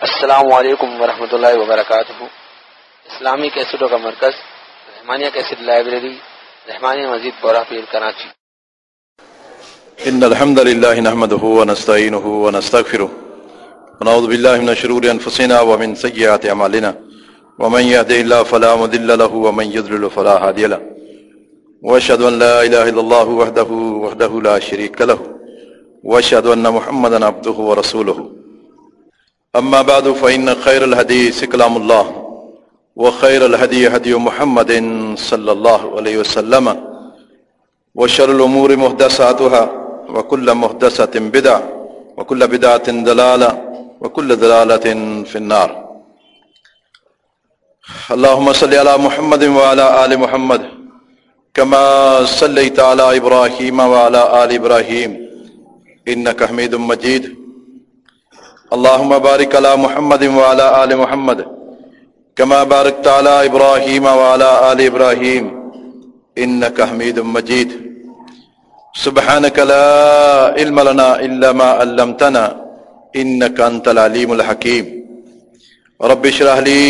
السلام علیکم ورحمۃ اللہ وبرکاتہ۔ اسلامی کیسٹوں کا مرکز، رحمانیہ کیسٹ لائبریری، رحمانیہ مزید بورہ پیر کراچی۔ ان الحمد لله نحمده ونستعينه ونستغفره ونعوذ بالله من شرور انفسنا ومن سيئات اعمالنا۔ ومن يهده الله فلا مضل له ومن يضلل فلا هادي له۔ واشهد ان لا اله الا الله وحده وحده لا شريك له۔ واشهد ان محمدا عبده ورسوله اما بعد فان خير الحديث كلام الله، وخير الهدي هدي محمد صلى الله عليه وسلم، وشر الامور محدثاتها، وكل محدثة بدعة، وكل بدعة دلالة، وكل دلالة في النار. اللهم صل على محمد وعلى آل محمد، كما صليت على إبراهيم وعلى آل إبراهيم، إنك حميد مجيد. اللهم بارك على محمد وعلى آل محمد كما باركت على إبراهيم وعلى آل إبراهيم إنك حميد مجيد سبحانك لا علم لنا إلا ما علمتنا إنك أنت العليم الحكيم رب اشرح لي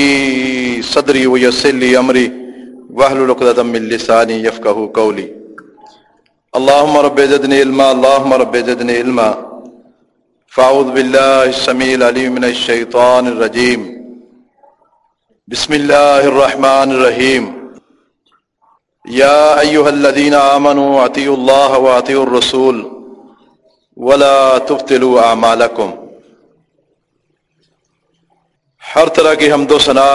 صدري ويسر لي أمري واحلل عقدة من لساني يفقهوا قولي اللهم رب زدني علما اللهم رب زدني علما فاعوذ بالله السميع العليم من الشيطان الرجيم بسم الله الرحمن الرحيم يا أيها الذين آمنوا أطيعوا الله وأطيعوا الرسول ولا تبتلوا أعمالكم ہر طرح کی حمد و ثنا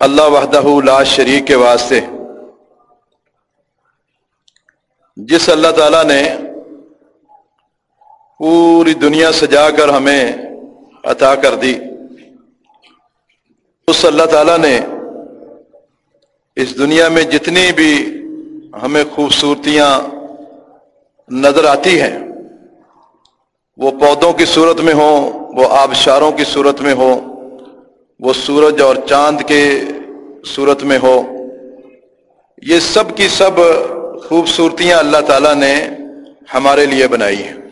اللہ وحدہ لا شریک کے واسطے جس اللہ تعالیٰ نے پوری دنیا سجا کر ہمیں عطا کر دی۔ اس اللہ تعالیٰ نے اس دنیا میں جتنی بھی ہمیں خوبصورتیاں نظر آتی ہیں، وہ پودوں کی صورت میں ہوں، وہ آبشاروں کی صورت میں ہو وہ سورج اور چاند کے صورت میں ہو یہ سب کی سب خوبصورتیاں اللہ تعالیٰ نے ہمارے لیے بنائی ہیں۔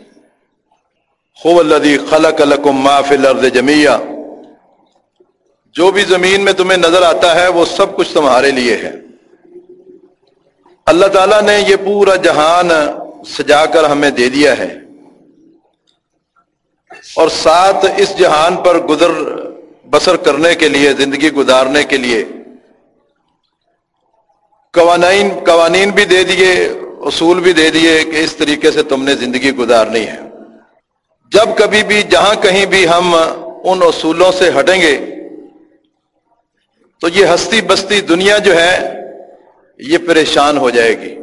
خوب اللہ خلق الکم فی الارض جمیہ جو بھی زمین میں تمہیں نظر آتا ہے، وہ سب کچھ تمہارے لیے ہے۔ اللہ تعالیٰ نے یہ پورا جہان سجا کر ہمیں دے دیا ہے۔ اور ساتھ اس جہان پر گزر بسر کرنے کے لیے، زندگی گزارنے کے لیے قوانین قوانین بھی دے دیے، اصول بھی دے دیے کہ اس طریقے سے تم نے زندگی گزارنی ہے۔ جب کبھی بھی جہاں کہیں بھی ہم ان اصولوں سے ہٹیں گے، تو یہ ہستی بستی دنیا جو ہے، یہ پریشان ہو جائے گی۔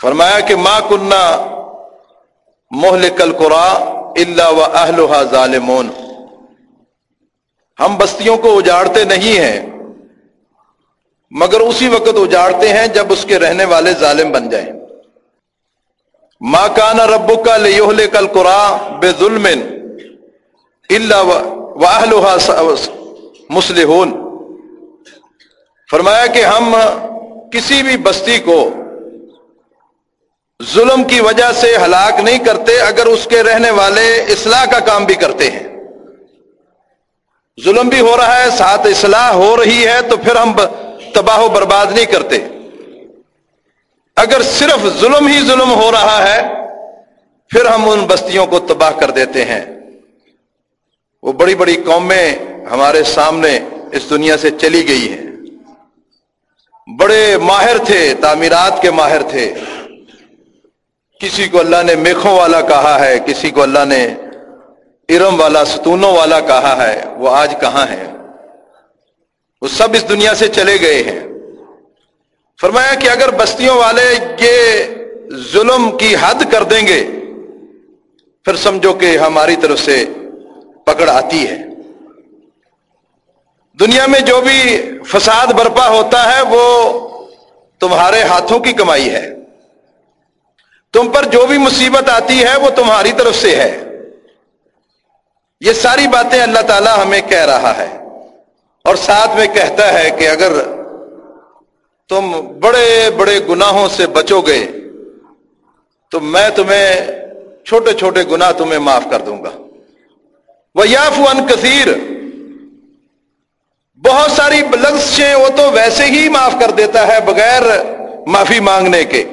فرمایا کہ ماں کنہ محل کل قرا اللہ و اہلحا ظالمون۔ ہم بستیوں کو اجاڑتے نہیں ہیں، مگر اسی وقت اجاڑتے ہیں جب اس کے رہنے والے ظالم بن جائیں۔ ماں کانا ربو کا لہل کل قرا بے ظلم اللہ مسلحون فرمایا کہ ہم کسی بھی بستی کو ظلم کی وجہ سے ہلاک نہیں کرتے اگر اس کے رہنے والے اصلاح کا کام بھی کرتے ہیں۔ ظلم بھی ہو رہا ہے، ساتھ اصلاح ہو رہی ہے تو پھر ہم تباہ و برباد نہیں کرتے۔ اگر صرف ظلم ہی ظلم ہو رہا ہے، پھر ہم ان بستیوں کو تباہ کر دیتے ہیں۔ وہ بڑی بڑی قومیں ہمارے سامنے اس دنیا سے چلی گئی ہے بڑے ماہر تھے، تعمیرات کے ماہر تھے۔ کسی کو اللہ نے میکھوں والا کہا ہے، کسی کو اللہ نے ارم والا، ستونوں والا کہا ہے۔ وہ آج کہاں ہے وہ سب اس دنیا سے چلے گئے ہیں۔ فرمایا کہ اگر بستیوں والے یہ ظلم کی حد کر دیں گے، پھر سمجھو کہ ہماری طرف سے پکڑ آتی ہے۔ دنیا میں جو بھی فساد برپا ہوتا ہے، وہ تمہارے ہاتھوں کی کمائی ہے۔ تم پر جو بھی مصیبت آتی ہے، وہ تمہاری طرف سے ہے۔ یہ ساری باتیں اللہ تعالی ہمیں کہہ رہا ہے اور ساتھ میں کہتا ہے کہ اگر تم بڑے بڑے گناہوں سے بچو گے، تو میں تمہیں چھوٹے چھوٹے گناہ تمہیں معاف کر دوں گا۔ وہ یاف کثیر بہت ساری لفظیں وہ تو ویسے ہی معاف کر دیتا ہے بغیر معافی مانگنے کے۔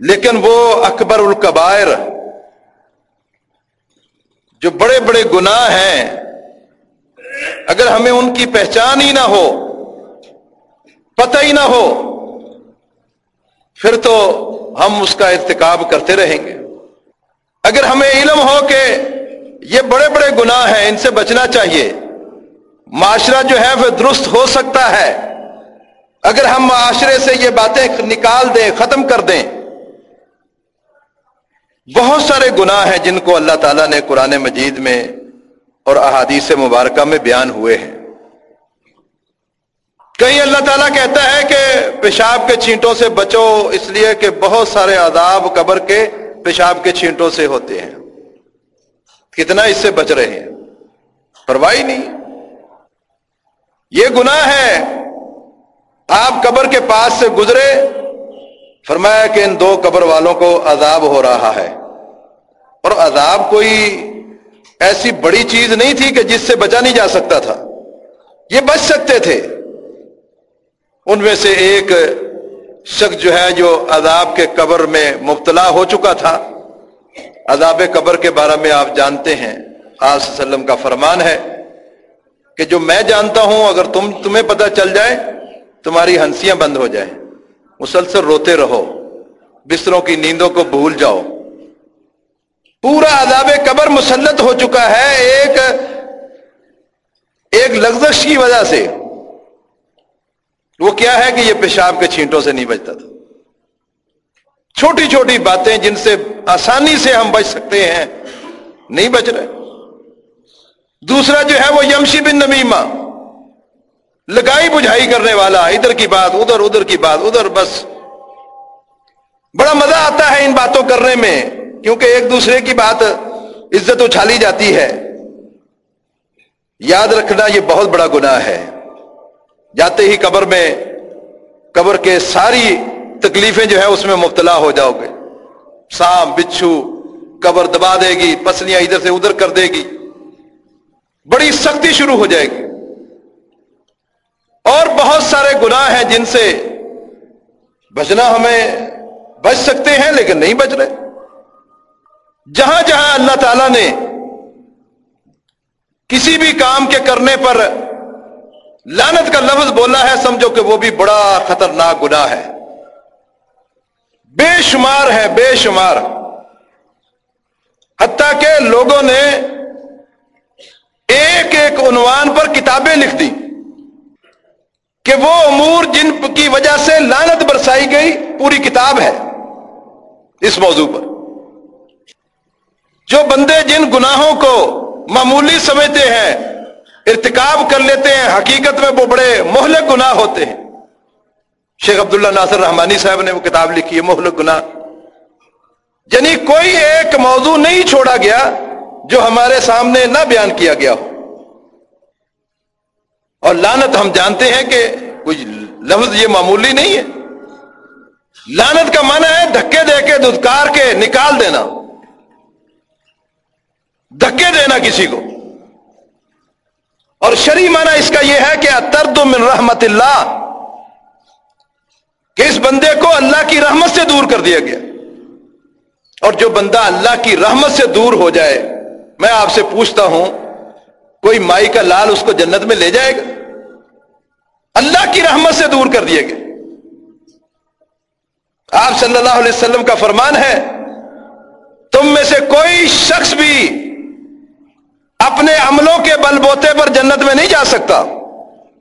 لیکن وہ اکبر القبائر، جو بڑے بڑے گناہ ہیں، اگر ہمیں ان کی پہچان ہی نہ ہو پتہ ہی نہ ہو۔ پھر تو ہم اس کا ارتکاب کرتے رہیں گے۔ اگر ہمیں علم ہو کہ یہ بڑے بڑے گناہ ہیں، ان سے بچنا چاہیے۔ معاشرہ جو ہے، وہ درست ہو سکتا ہے۔ اگر ہم معاشرے سے یہ باتیں نکال دیں، ختم کر دیں۔ بہت سارے گناہ ہیں جن کو اللہ تعالیٰ نے قرآن مجید میں اور احادیث مبارکہ میں بیان ہوئے ہیں۔ کہیں اللہ تعالیٰ کہتا ہے کہ پیشاب کے چھینٹوں سے بچو، اس لیے کہ بہت سارے عذاب قبر کے پیشاب کے چھینٹوں سے ہوتے ہیں۔ کتنا اس سے بچ رہے ہیں؟ پرواہی نہیں۔ یہ گناہ ہے۔ آپ قبر کے پاس سے گزرے، فرمایا کہ ان دو قبر والوں کو عذاب ہو رہا ہے۔ اور عذاب کوئی ایسی بڑی چیز نہیں تھی کہ جس سے بچا نہیں جا سکتا تھا۔ یہ بچ سکتے تھے۔ ان میں سے ایک شخص جو ہے جو عذاب کے قبر میں مبتلا ہو چکا تھا۔ عذاب قبر کے بارے میں آپ جانتے ہیں۔ آج وسلم کا فرمان ہے کہ جو میں جانتا ہوں، اگر تم، تمہیں پتہ چل جائے، تمہاری ہنسیاں بند ہو جائیں۔ مسلسل روتے رہو۔ بستروں کی نیندوں کو بھول جاؤ۔ پورا عذاب قبر مسلط ہو چکا ہے ایک ایک لغزش کی وجہ سے۔ وہ کیا ہے کہ یہ پیشاب کے چھینٹوں سے نہیں بچتا تھا۔ چھوٹی چھوٹی باتیں جن سے آسانی سے ہم بچ سکتے ہیں، نہیں بچ رہے۔ دوسرا جو ہے وہ یمشی بن نمیما لگائی بجھائی کرنے والا، ادھر کی بات، ادھر ادھر کی بات، ادھر بس۔ بڑا مزہ آتا ہے ان باتوں کرنے میں، کیونکہ ایک دوسرے کی بات عزت اچھالی جاتی ہے۔ یاد رکھنا یہ بہت بڑا گناہ ہے۔ جاتے ہی قبر میں، قبر کے ساری تکلیفیں جو ہے اس میں مبتلا ہو جاؤ گے۔ سام بچھو، قبر دبا دے گی، پسلیاں ادھر سے ادھر کر دے گی۔ بڑی سختی شروع ہو جائے گی۔ اور بہت سارے گناہ ہیں جن سے بچنا ہمیں بچ سکتے ہیں لیکن نہیں بچ رہے۔ جہاں جہاں اللہ تعالی نے کسی بھی کام کے کرنے پر لانت کا لفظ بولا ہے، سمجھو کہ وہ بھی بڑا خطرناک گناہ ہے۔ بے شمار ہے، بے شمار۔ حتیٰ کہ لوگوں نے ایک ایک عنوان پر کتابیں لکھ دی کہ وہ امور جن کی وجہ سے لانت برسائی گئی، پوری کتاب ہے اس موضوع پر۔ جو بندے جن گناہوں کو معمولی سمجھتے ہیں ارتکاب کر لیتے ہیں، حقیقت میں وہ بڑے مہلک گناہ ہوتے ہیں۔ شیخ عبداللہ ناصر رحمانی صاحب نے وہ کتاب لکھی ہے، مہلک گناہ۔ یعنی کوئی ایک موضوع نہیں چھوڑا گیا جو ہمارے سامنے نہ بیان کیا گیا ہو۔ اور لانت ہم جانتے ہیں کہ کوئی لفظ یہ معمولی نہیں ہے۔ لانت کا معنی ہے دھکے دے کے دھتکار کے نکال دینا۔ دھکے دینا کسی کو۔ اور شری معنی اس کا یہ ہے کہ اترد من رحمت اللہ، کہ اس بندے کو اللہ کی رحمت سے دور کر دیا گیا۔ اور جو بندہ اللہ کی رحمت سے دور ہو جائے، میں آپ سے پوچھتا ہوں، کوئی مائی کا لال اس کو جنت میں لے جائے گا؟ اللہ کی رحمت سے دور کر دیا گیا۔ آپ صلی اللہ علیہ وسلم کا فرمان ہے، تم میں سے کوئی شخص بھی اپنے عملوں کے بل بوتے پر جنت میں نہیں جا سکتا۔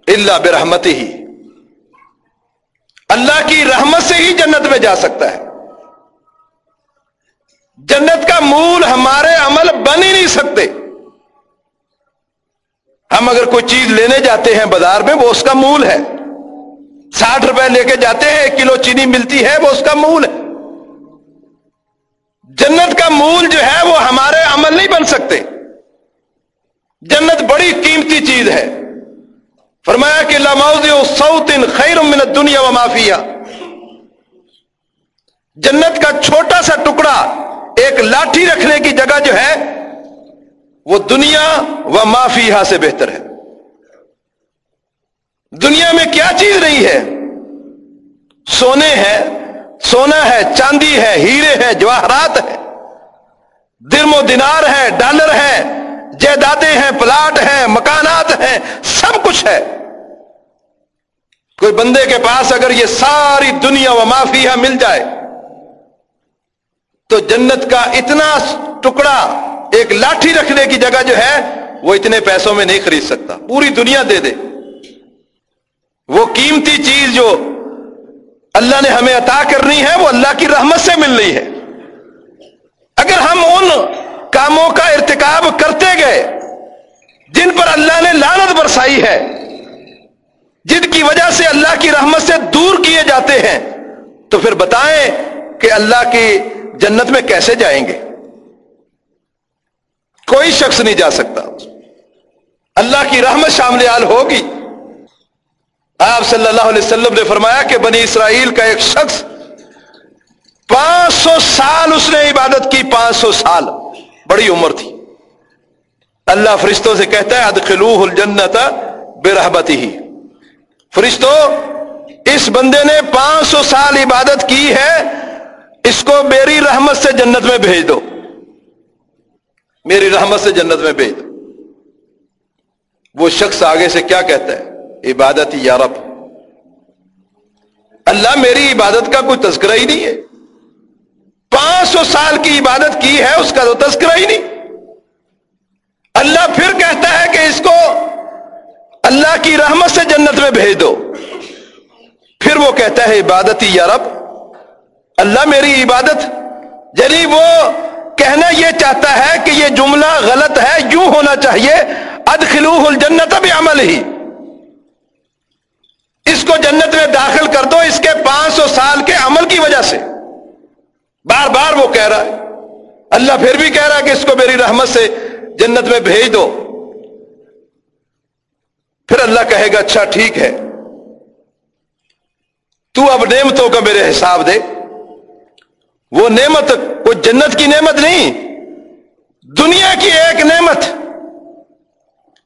اللہ برحمت ہی۔ اللہ کی رحمت سے ہی جنت میں جا سکتا ہے۔ جنت کا مول ہمارے عمل بن ہی نہیں سکتے۔ ہم اگر کوئی چیز لینے جاتے ہیں بازار میں، وہ اس کا مول ہے۔ ساٹھ روپے لے کے جاتے ہیں، ایک کلو چینی ملتی ہے، وہ اس کا مول ہے۔ جنت کا مول جو ہے، وہ ہمارے عمل نہیں بن سکتے۔ جنت بڑی قیمتی چیز ہے۔ فرمایا کہ لماؤ سعود خیر من دنیا و معافیا جنت کا چھوٹا سا ٹکڑا ایک لاٹھی رکھنے کی جگہ جو ہے، وہ دنیا و معافی سے بہتر ہے۔ دنیا میں کیا چیز نہیں ہے؟ سونے ہے، سونا ہے، چاندی ہے، ہیرے ہے، جواہرات ہے۔ درم و دینار ہے، ڈالر ہے۔ جائیدادیں ہیں، پلاٹ ہیں، مکانات ہیں، سب کچھ ہے۔ کوئی بندے کے پاس اگر یہ ساری دنیا و معافیا مل جائے، تو جنت کا اتنا ٹکڑا ایک لاٹھی رکھنے کی جگہ جو ہے، وہ اتنے پیسوں میں نہیں خرید سکتا۔ پوری دنیا دے دے۔ وہ قیمتی چیز جو اللہ نے ہمیں عطا کرنی ہے، وہ اللہ کی رحمت سے مل رہی ہے۔ اگر ہم ان کاموں کا ارتکاب کرتے گئے، جن پر اللہ نے لانت برسائی ہے، جن کی وجہ سے اللہ کی رحمت سے دور کیے جاتے ہیں، تو پھر بتائیں کہ اللہ کی جنت میں کیسے جائیں گے؟ کوئی شخص نہیں جا سکتا۔ اللہ کی رحمت شامل آل ہوگی۔ آپ صلی اللہ علیہ وسلم نے فرمایا کہ بنی اسرائیل کا ایک شخص پانچ سو سال اس نے عبادت کی، پانچ سو سال۔ بڑی عمر تھی۔ اللہ فرشتوں سے کہتا ہے ادخلو الجنت بے ہی فرشتوں اس بندے نے پانچ سو سال عبادت کی ہے، اس کو میری رحمت سے جنت میں بھیج دو۔ میری رحمت سے جنت میں بھیج دو۔ وہ شخص آگے سے کیا کہتا ہے؟ عبادت یا رب۔ اللہ میری عبادت کا کوئی تذکرہ ہی نہیں ہے۔ پانچ سو سال کی عبادت کی ہے، اس کا تو تذکرہ ہی نہیں۔ اللہ پھر کہتا ہے کہ اس کو اللہ کی رحمت سے جنت میں بھیج دو۔ پھر وہ کہتا ہے عبادت ہی یا رب، اللہ میری عبادت۔ یعنی وہ کہنا یہ چاہتا ہے کہ یہ جملہ غلط ہے، یوں ہونا چاہیے ادخلو الجنت بھی عمل ہی اس کو جنت میں داخل کر دو اس کے پانچ سو سال کے عمل کی وجہ سے۔ بار بار وہ کہہ رہا ہے۔ اللہ پھر بھی کہہ رہا ہے کہ اس کو میری رحمت سے جنت میں بھیج دو۔ پھر اللہ کہے گا اچھا ٹھیک ہے۔ تو اب نعمتوں کا میرے حساب دے۔ وہ نعمت کوئی جنت کی نعمت نہیں، دنیا کی ایک نعمت۔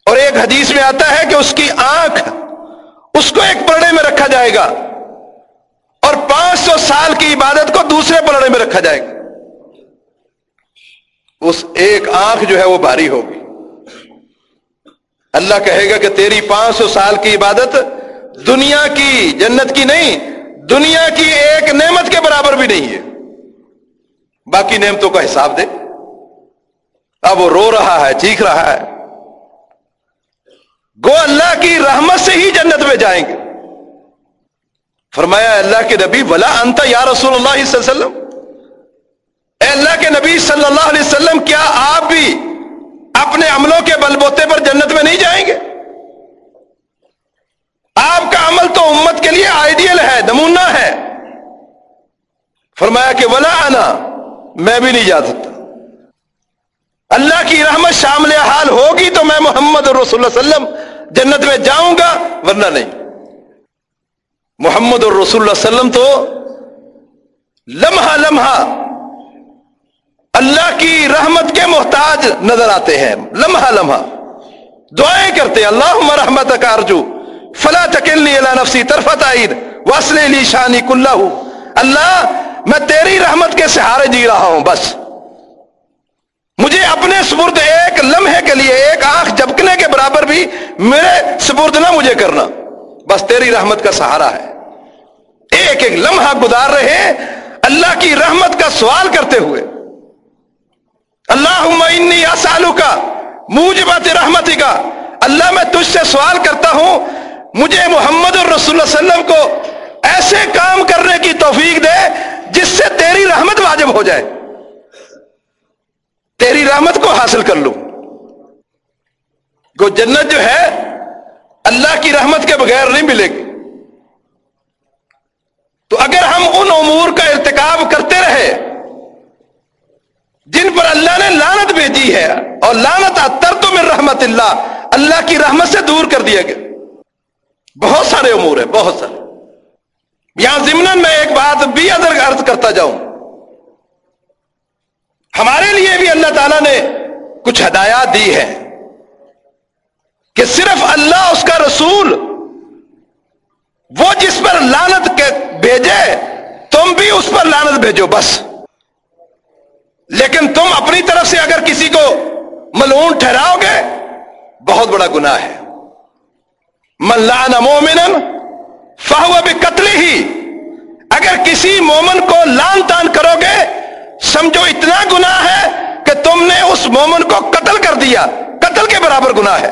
اور ایک حدیث میں آتا ہے کہ اس کی آنکھ، اس کو ایک پلڑے میں رکھا جائے گا۔ اور پانچ سو سال کی عبادت کو دوسرے پلڑے میں رکھا جائے گا۔ اس ایک آنکھ جو ہے وہ بھاری ہوگی۔ اللہ کہے گا کہ تیری پانچ سو سال کی عبادت دنیا کی جنت کی نہیں، دنیا کی ایک نعمت کے برابر بھی نہیں ہے۔ باقی نعمتوں کا حساب دے۔ اب وہ رو رہا ہے، چیخ رہا ہے۔ گو اللہ کی رحمت سے ہی جنت میں جائیں گے۔ فرمایا اللہ کے نبی، ولا انت یا رسول اللہ صلی اللہ علیہ وسلم۔ اے اللہ کے نبی صلی اللہ علیہ وسلم، کیا آپ بھی اپنے عملوں کے بل بوتے پر جنت میں نہیں جائیں گے؟ آپ کا عمل تو امت کے لیے آئیڈیل ہے، نمونہ ہے۔ فرمایا کہ، ولا آنا میں بھی نہیں جا سکتا۔ اللہ کی رحمت شامل حال ہوگی تو میں محمد رسول اللہ وسلم جنت میں جاؤں گا، ورنہ نہیں۔ محمد اور رسول اللہ وسلم تو لمحہ لمحہ اللہ کی رحمت کے محتاج نظر آتے ہیں۔ لمحہ لمحہ۔ دعائیں کرتے اللہ رحمت کارجو فلا تکلنی اللہ نفسی طرفت عید وسل علی شانی کلّہ اللہ، میں تیری رحمت کے سہارے جی رہا ہوں، بس۔ مجھے اپنے سپرد ایک لمحے کے لیے ایک آنکھ جبکنے کے برابر بھی میرے سپرد نہ مجھے کرنا۔ بس تیری رحمت کا سہارا ہے۔ ایک ایک لمحہ گزار رہے اللہ کی رحمت کا سوال کرتے ہوئے۔ اللہ انی سالو کا مجھ بات رحمتی کا اللہ میں تجھ سے سوال کرتا ہوں، مجھے محمد الرسول اللہ علیہ وسلم کو ایسے کام کرنے کی توفیق دے جس سے تیری رحمت واجب ہو جائے۔ تیری رحمت کو حاصل کر لوں۔ گو جنت جو ہے، اللہ کی رحمت کے بغیر نہیں ملے گی۔ تو اگر ہم ان امور کا ارتکاب کرتے رہے، جن پر اللہ نے لانت بھیجی ہے، اور لانت اتر تو میں رحمت اللہ اللہ کی رحمت سے دور کر دیا گیا۔ بہت سارے امور ہیں، بہت سارے۔ یہاں ضمن میں ایک بات بھی ادر عرض کرتا جاؤں۔ ہمارے لیے بھی اللہ تعالیٰ نے کچھ ہدایات دی ہے کہ صرف اللہ، اس کا رسول، وہ جس پر لانت کے بھیجے، تم بھی اس پر لانت بھیجو، بس۔ لیکن تم اپنی طرف سے اگر کسی کو ملعون ٹھہراؤ گے، بہت بڑا گناہ ہے۔ ملان مومن فہو بھی قتل ہی اگر کسی مومن کو لان تان کرو گے، سمجھو اتنا گناہ ہے کہ تم نے اس مومن کو قتل کر دیا۔ قتل کے برابر گناہ ہے۔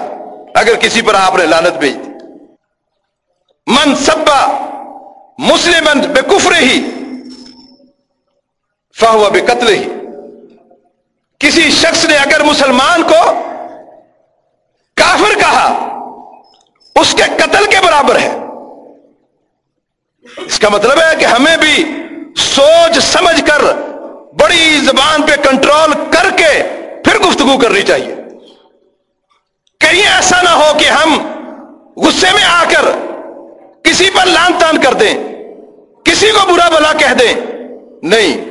اگر کسی پر آپ نے لانت بھیج دی۔ من سبا مسلم بے کفر ہی، فہو بے قتل ہی۔ کسی شخص نے اگر مسلمان کو کافر کہا، اس کے قتل کے برابر ہے۔ اس کا مطلب ہے کہ ہمیں بھی سوچ سمجھ کر بڑی زبان پہ کنٹرول کر کے پھر گفتگو کرنی چاہیے۔ کہیں ایسا نہ ہو کہ ہم غصے میں آ کر کسی پر لان تان کر دیں۔ کسی کو برا بلا کہہ دیں؟ نہیں۔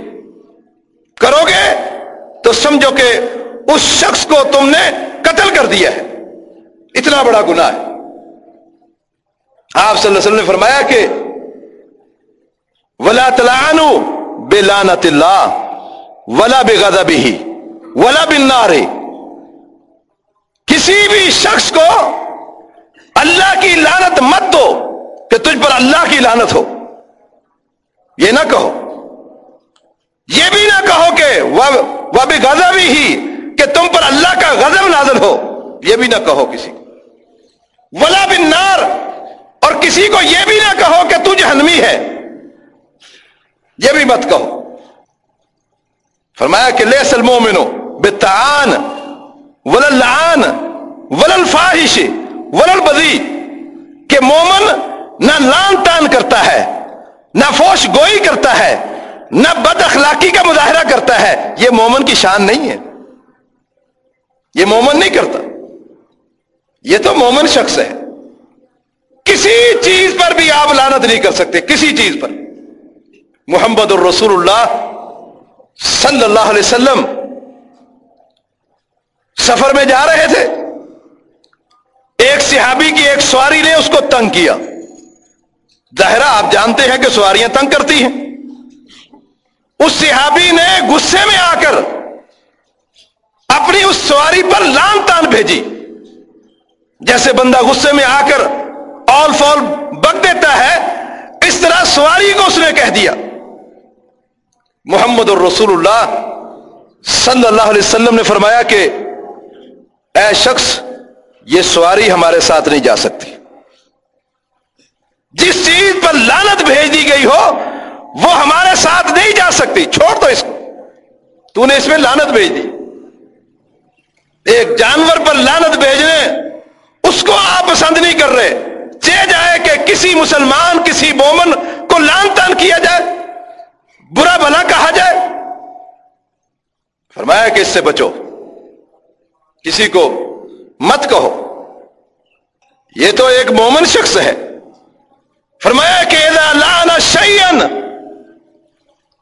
کرو گے تو سمجھو کہ اس شخص کو تم نے قتل کر دیا ہے۔ اتنا بڑا گناہ ہے۔ آپ صلی اللہ علیہ وسلم نے فرمایا کہ ولا تلانو بے لانت اللہ ولا بے غذا بھی ولا بنار کسی بھی شخص کو اللہ کی لانت مت دو کہ تجھ پر اللہ کی لانت ہو۔ یہ نہ کہو۔ یہ بھی نہ کہو کہ وہ بھی غذا بھی ہی کہ تم پر اللہ کا غضب نازل ہو۔ یہ بھی نہ کہو کسی کو۔ ولا بن نار اور کسی کو یہ بھی نہ کہو کہ تو جہنمی ہے۔ یہ بھی مت کہو۔ فرمایا کہ لے سلمو منو بتان ولان ولل فاحش ولل بدی کہ مومن نہ لان تان کرتا ہے۔ نہ فوش گوئی کرتا ہے، نہ بد اخلاقی کا مظاہرہ کرتا ہے۔ یہ مومن کی شان نہیں ہے۔ یہ مومن نہیں کرتا۔ یہ تو مومن شخص ہے۔ کسی چیز پر بھی آپ لانت نہیں کر سکتے، کسی چیز پر۔ محمد الرسول اللہ صلی اللہ علیہ وسلم سفر میں جا رہے تھے۔ ایک صحابی کی ایک سواری نے اس کو تنگ کیا۔ ظاہرہ آپ جانتے ہیں کہ سواریاں تنگ کرتی ہیں۔ اس صحابی نے غصے میں آ کر اپنی اس سواری پر لان تان بھیجی۔ جیسے بندہ غصے میں آ کر آل فال بک دیتا ہے، اس طرح سواری کو اس نے کہہ دیا۔ محمد الرسول اللہ صلی اللہ علیہ وسلم نے فرمایا کہ، اے شخص، یہ سواری ہمارے ساتھ نہیں جا سکتی۔ جس چیز پر لانت بھیج دی گئی ہو، وہ ہمارے ساتھ نہیں جا سکتی۔ چھوڑ دو اس کو۔ تو نے اس میں لانت بھیج دی۔ ایک جانور پر لانت بھیجنے، اس کو آپ پسند نہیں کر رہے۔ چے جائے کہ کسی مسلمان، کسی مومن کو لان تان کیا جائے، برا بھلا کہا جائے۔ فرمایا کہ اس سے بچو۔ کسی کو مت کہو۔ یہ تو ایک مومن شخص ہے۔ فرمایا کہ لانا شعین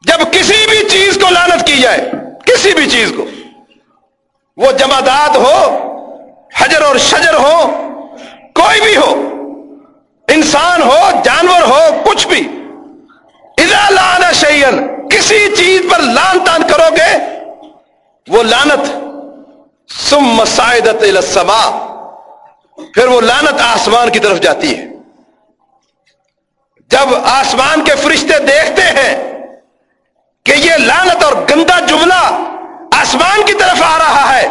جب کسی بھی چیز کو لانت کی جائے، کسی بھی چیز کو، وہ جمادات ہو، حجر اور شجر ہو، کوئی بھی ہو، انسان ہو، جانور ہو، کچھ بھی، اذا لانا شعین کسی چیز پر لان تان کرو گے، وہ لانت سم مسائدت السما پھر وہ لانت آسمان کی طرف جاتی ہے۔ جب آسمان کے فرشتے دیکھتے ہیں کہ یہ لانت اور گندا جملہ آسمان کی طرف آ رہا ہے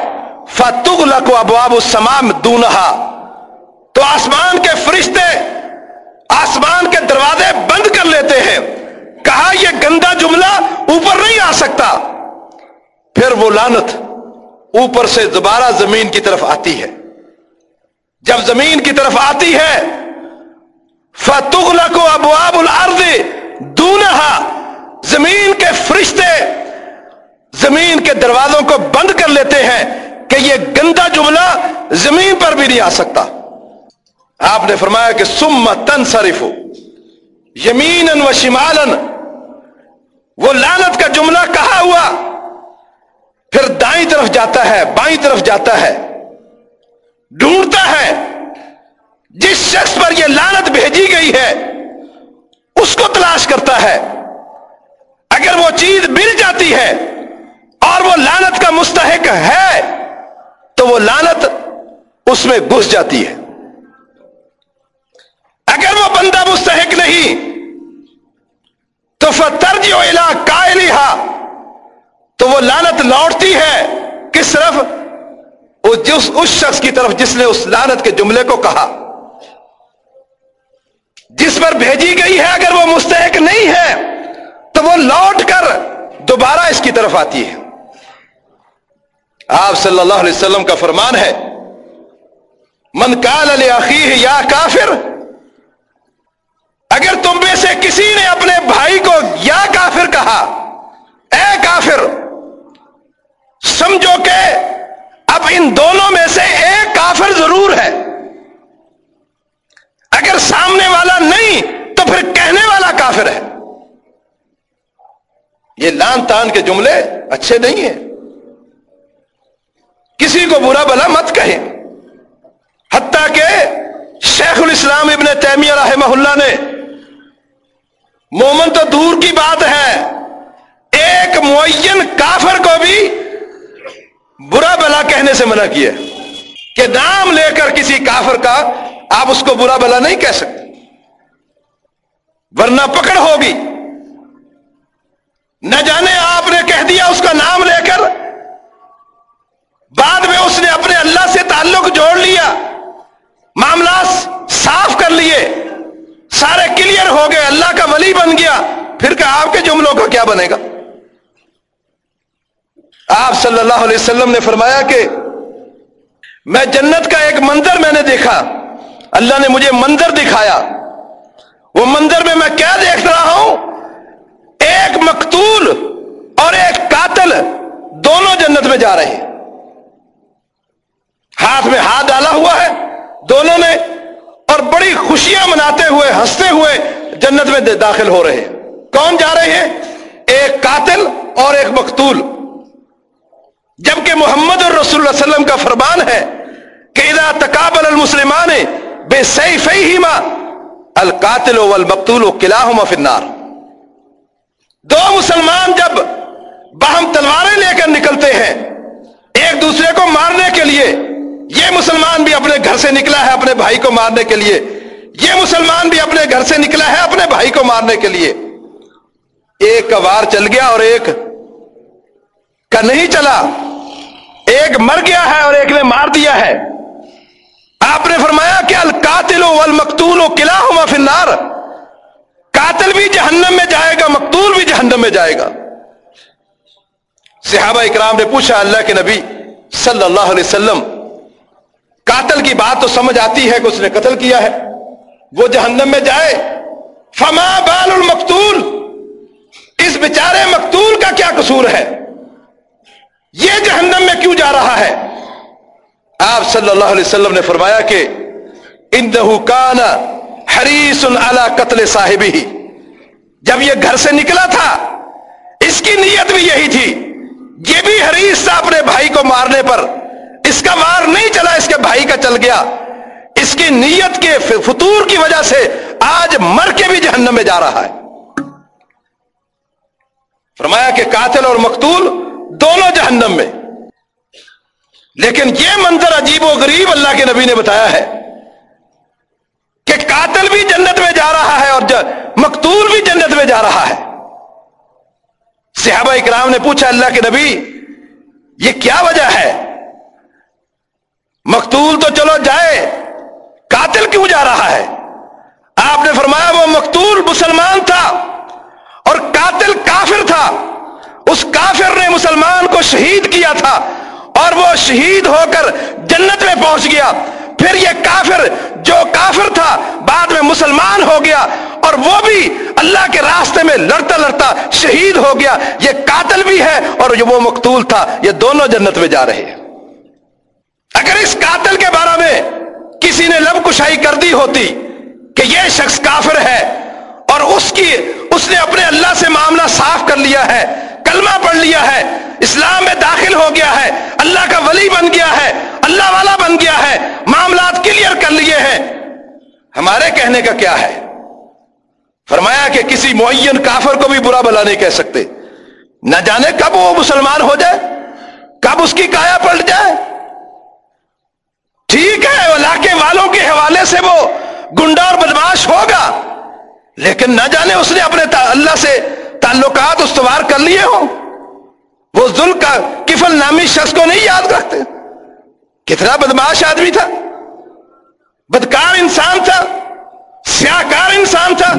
فتغ لکو ابواب السمام دونہا تو آسمان کے فرشتے آسمان کے دروازے بند کر لیتے ہیں۔ کہا، یہ گندا جملہ اوپر نہیں آ سکتا۔ پھر وہ لانت اوپر سے دوبارہ زمین کی طرف آتی ہے۔ جب زمین کی طرف آتی ہے فتغ کو ابواب الارض دونہا۔ زمین کے فرشتے زمین کے دروازوں کو بند کر لیتے ہیں کہ یہ گندا جملہ زمین پر بھی نہیں آ سکتا۔ آپ نے فرمایا کہ سم تن یمین و شمالن وہ لانت کا جملہ کہا ہوا پھر دائیں طرف جاتا ہے، بائیں طرف جاتا ہے، ڈھونڈتا ہے۔ جس شخص پر یہ لانت بھیجی گئی ہے، اس کو تلاش کرتا ہے۔ اگر وہ چیز مل جاتی ہے اور وہ لانت کا مستحق ہے، تو وہ لانت اس میں گھس جاتی ہے۔ اگر وہ بندہ مستحق نہیں، تو فترج علا کا تو وہ لانت لوٹتی ہے کس طرف؟ اس شخص کی طرف جس نے اس لانت کے جملے کو کہا۔ جس پر بھیجی گئی ہے اگر وہ مستحق نہیں ہے، تو وہ لوٹ کر دوبارہ اس کی طرف آتی ہے۔ آپ صلی اللہ علیہ وسلم کا فرمان ہے، من کال علی عقی یا کافر، اگر تم میں سے کسی نے اپنے بھائی کو یا کافر کہا، اے کافر، سمجھو کہ اب ان دونوں میں سے ایک کافر ضرور ہے۔ اگر سامنے والا نہیں، تو پھر کہنے والا کافر ہے۔ یہ لان تان کے جملے اچھے نہیں ہیں۔ کسی کو برا بلا مت کہیں۔ حتیٰ کہ شیخ الاسلام ابن تیمیہ رحمہ اللہ نے، مومن تو دور کی بات ہے، ایک معین کافر کو بھی برا بلا کہنے سے منع کیا کہ نام لے کر کسی کافر کا آپ اس کو برا بلا نہیں کہہ سکتے۔ ورنہ پکڑ ہوگی۔ نہ جانے آپ نے کہہ دیا اس کا نام لے کر۔ بعد میں اس نے اپنے اللہ سے تعلق جوڑ لیا۔ معاملات صاف کر لیے۔ سارے کلیئر ہو گئے۔ اللہ کا ولی بن گیا۔ پھر کہ آپ کے جملوں کا کیا بنے گا؟ آپ صلی اللہ علیہ وسلم نے فرمایا کہ میں جنت کا ایک منظر میں نے دیکھا۔ اللہ نے مجھے منظر دکھایا۔ وہ منظر میں میں کیا دیکھ رہا ہوں؟ ایک مقتول اور ایک قاتل دونوں جنت میں جا رہے ہیں۔ ہاتھ میں ہاتھ ڈالا ہوا ہے دونوں نے اور بڑی خوشیاں مناتے ہوئے، ہنستے ہوئے جنت میں داخل ہو رہے ہیں۔ کون جا رہے ہیں؟ ایک قاتل اور ایک مقتول۔ جبکہ محمد الرسول اللہ علیہ وسلم کا فرمان ہے کہ اذا تقابل المسلمان بے ہی ماں القاتل والمقتول کلاہما فی النار۔ دو مسلمان جب باہم تلواریں لے کر نکلتے ہیں، ایک دوسرے کو مارنے کے لیے، یہ مسلمان بھی اپنے گھر سے نکلا ہے اپنے بھائی کو مارنے کے لیے۔ یہ مسلمان بھی اپنے گھر سے نکلا ہے اپنے بھائی کو مارنے کے لیے۔ ایک کا وار چل گیا اور ایک کا نہیں چلا۔ ایک مر گیا ہے اور ایک نے مار دیا ہے۔ آپ نے فرمایا کہ القاتل والمقتول قلعہ ہوا فنار قاتل بھی جہنم میں جائے گا، مقتول بھی جہنم میں جائے گا۔ صحابہ اکرام نے پوچھا، اللہ کے نبی صلی اللہ علیہ وسلم، قاتل کی بات تو سمجھ آتی ہے کہ اس نے قتل کیا ہے۔ وہ جہنم میں جائے۔ فما بال المقتول۔ اس بیچارے مقتول کا کیا قصور ہے؟ یہ جہنم میں کیوں جا رہا ہے؟ آپ صلی اللہ علیہ وسلم نے فرمایا کہ اندہ کان حریص علی قتل صاحب ہی جب یہ گھر سے نکلا تھا، اس کی نیت بھی یہی تھی۔ یہ بھی حریص تھا اپنے بھائی کو مارنے پر۔ اس کا وار نہیں چلا، اس کے بھائی کا چل گیا۔ اس کی نیت کے فطور کی وجہ سے آج مر کے بھی جہنم میں جا رہا ہے۔ فرمایا کہ قاتل اور مقتول دونوں جہنم میں۔ لیکن یہ منظر عجیب و غریب اللہ کے نبی نے بتایا ہے کہ قاتل بھی جنت میں جا رہا ہے اور مقتول بھی جنت میں جا رہا ہے۔ صحابہ اکرام نے پوچھا اللہ کے نبی، یہ کیا وجہ ہے؟ مقتول تو چلو جائے، قاتل کیوں جا رہا ہے؟ آپ نے فرمایا وہ مقتول مسلمان تھا اور قاتل کافر تھا۔ اس کافر نے مسلمان کو شہید کیا تھا۔ اور وہ شہید ہو کر جنت میں پہنچ گیا۔ پھر یہ کافر جو کافر تھا، بعد میں مسلمان ہو گیا اور وہ بھی اللہ کے راستے میں لڑتا لڑتا شہید ہو گیا۔ یہ قاتل بھی ہے اور وہ مقتول تھا۔ یہ دونوں جنت میں جا رہے ہیں۔ اگر اس قاتل کے بارے میں کسی نے لب کشائی کر دی ہوتی کہ یہ شخص کافر ہے اور اس کی، اس نے اپنے اللہ سے معاملہ صاف کر لیا ہے، کلمہ پڑھ لیا ہے اسلام میں داخل ہو گیا ہے، اللہ کا ولی بن گیا ہے، اللہ والا بن گیا ہے، معاملات کلیئر کر لیے ہیں۔ ہمارے کہنے کا کیا ہے؟ فرمایا کہ کسی معین کافر کو بھی برا بلا نہیں کہہ سکتے۔ نہ جانے کب وہ مسلمان ہو جائے، کب اس کی کایا پلٹ جائے۔ ٹھیک ہے، علاقے والوں کے حوالے سے وہ گنڈا اور بدماش ہوگا، لیکن نہ جانے اس نے اپنے اللہ سے تعلقات استوار کر لیے ہوں۔ وہ ظلم کا کفل نامی شخص کو نہیں یاد رکھتے کتنا بدماش آدمی تھا۔ بدکار انسان تھا۔ سیاکار انسان تھا۔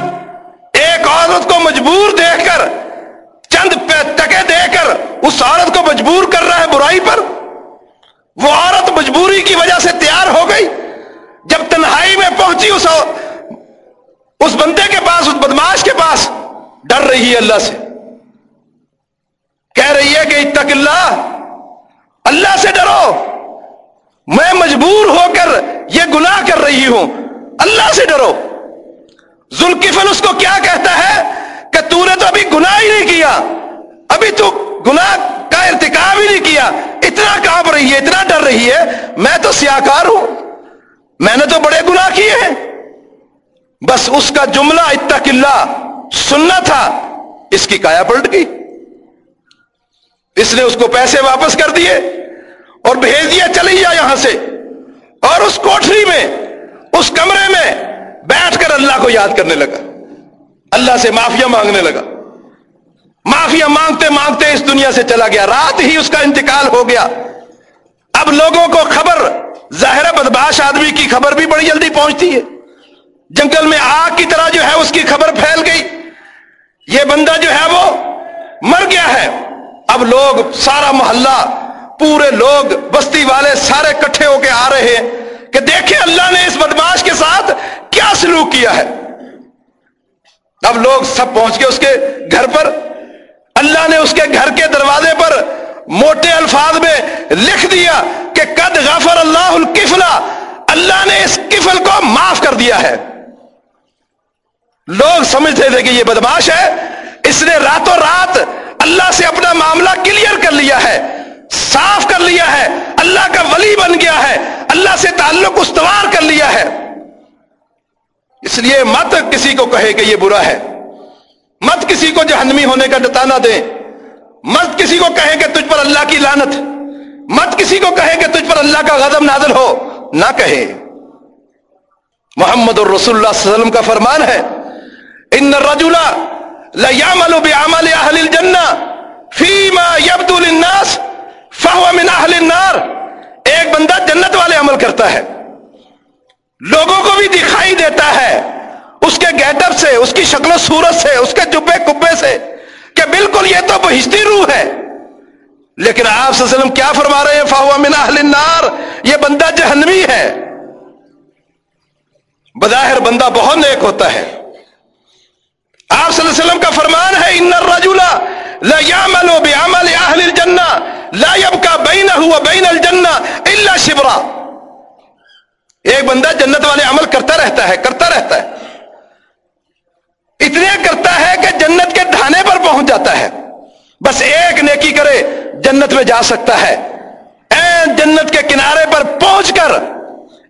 ایک عورت کو مجبور دیکھ کر، چند ٹکے دے کر اس عورت کو مجبور کر رہا ہے برائی پر۔ وہ عورت مجبوری کی وجہ سے تیار ہو گئی۔ جب تنہائی میں پہنچی، اس اس بندے کے پاس، اس بدماش کے پاس ڈر رہی ہے اللہ سے۔ کہہ رہی ہے کہ اتق اللہ اللہ سے ڈرو۔ میں مجبور ہو کر یہ گناہ کر رہی ہوں۔ اللہ سے ڈرو۔ ذوالکفل اس کو کیا کہتا ہے کہ تو نے تو ابھی گناہ ہی نہیں کیا۔ ابھی تو گناہ کا ارتکاب ہی نہیں کیا۔ اتنا کانپ رہی ہے، اتنا ڈر رہی ہے۔ میں تو سیاکار ہوں۔ میں نے تو بڑے گناہ کیے ہیں۔ بس اس کا جملہ اتق اللہ، سننا تھا۔ اس کی کایا پلٹ گئی۔ اس نے اس کو پیسے واپس کر دیے اور بھیج دیا چلی جا یہاں سے اور اس کوٹری میں، اس کمرے میں بیٹھ کر اللہ کو یاد کرنے لگا۔ اللہ سے معافیا مانگنے لگا۔ معافیا مانگتے مانگتے اس دنیا سے چلا گیا۔ رات ہی اس کا انتقال ہو گیا۔ اب لوگوں کو خبر ظاہر بدباش آدمی کی خبر بھی بڑی جلدی پہنچتی ہے۔ جنگل میں آگ کی طرح جو ہے اس کی خبر پھیل گئی۔ یہ بندہ جو ہے وہ مر گیا ہے۔ اب لوگ سارا محلہ، پورے لوگ، بستی والے سارے کٹھے ہو کے آ رہے ہیں کہ دیکھیں اللہ نے اس بدماش کے ساتھ کیا سلوک کیا ہے۔ اب لوگ سب پہنچ گئے اس کے گھر پر۔ اللہ نے اس کے گھر کے دروازے پر موٹے الفاظ میں لکھ دیا کہ قد غفر اللہ الکفلا اللہ نے اس کفل کو معاف کر دیا ہے۔ لوگ سمجھتے تھے کہ یہ بدماش ہے۔ اس نے راتوں رات اللہ سے اپنا معاملہ کلیئر کر لیا ہے، صاف کر لیا ہے، اللہ کا ولی بن گیا ہے، اللہ سے تعلق استوار کر لیا ہے۔ اس لیے مت کسی کو کہے کہ یہ برا ہے۔ مت کسی کو جہنمی ہونے کا نتانا دے۔ مت کسی کو کہے کہ تجھ پر اللہ کی لانت مت کسی کو کہے کہ تجھ پر اللہ کا غضب نازل ہو۔ نہ کہے۔ محمد الرسول اللہ صلی اللہ علیہ وسلم کا فرمان ہے، ان الرجل لا يعمل بعمل اهل الجنه فيما يبدو للناس، فهو من اهل النار۔ ایک بندہ جنت والے عمل کرتا ہے۔ لوگوں کو بھی دکھائی دیتا ہے۔ اس کے گیٹ اپ سے، اس کی شکل و صورت سے، اس کے جبے کبے سے کہ بالکل یہ تو بہشتی روح ہے۔ لیکن آپ صلی اللہ علیہ وسلم کیا فرما رہے ہیں؟ فاہو من اہل النار۔ یہ بندہ جہنمی ہے۔ بظاہر بندہ بہت نیک ہوتا ہے۔ آپ صلی اللہ علیہ وسلم کا فرمان ہے ان الرجل لا يعمل بعمل اهل الجنه لا يبقى بينه وبين الجنه الا شبرا. ایک بندہ جنت والے عمل کرتا رہتا ہے، کرتا رہتا ہے۔ اتنے کرتا ہے کہ جنت کے ڈھانے پر پہنچ جاتا ہے۔ بس ایک نیکی کرے، جنت میں جا سکتا ہے۔ این جنت کے کنارے پر پہنچ کر،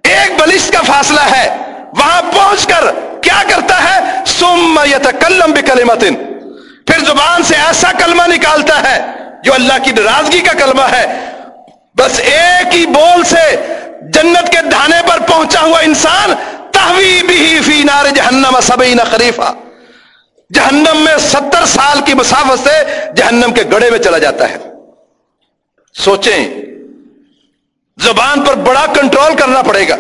ایک بلش کا فاصلہ ہے۔ وہاں پہنچ کر کیا کرتا ہے؟ سم یتکلم بکلمت پھر زبان سے ایسا کلمہ نکالتا ہے جو اللہ کی ناراضگی کا کلمہ ہے۔ بس ایک ہی بول سے جنت کے ڈھانے پر پہنچا ہوا انسان تحوی بھی فی نار جہنم سبعین خریفہ۔ جہنم میں ستر سال کی مسافت سے جہنم کے گڑے میں چلا جاتا ہے۔ سوچیں، زبان پر بڑا کنٹرول کرنا پڑے گا۔